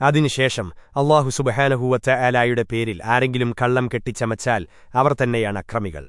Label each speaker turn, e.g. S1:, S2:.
S1: അതിനുശേഷം അള്ളാഹു സുബഹാനഹൂവറ്റ ആലായുടെ പേരിൽ ആരെങ്കിലും കള്ളം കെട്ടിച്ചമച്ചാൽ അവർ തന്നെയാണ് അക്രമികൾ.